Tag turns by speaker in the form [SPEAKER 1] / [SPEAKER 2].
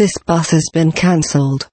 [SPEAKER 1] This bus has been cancelled.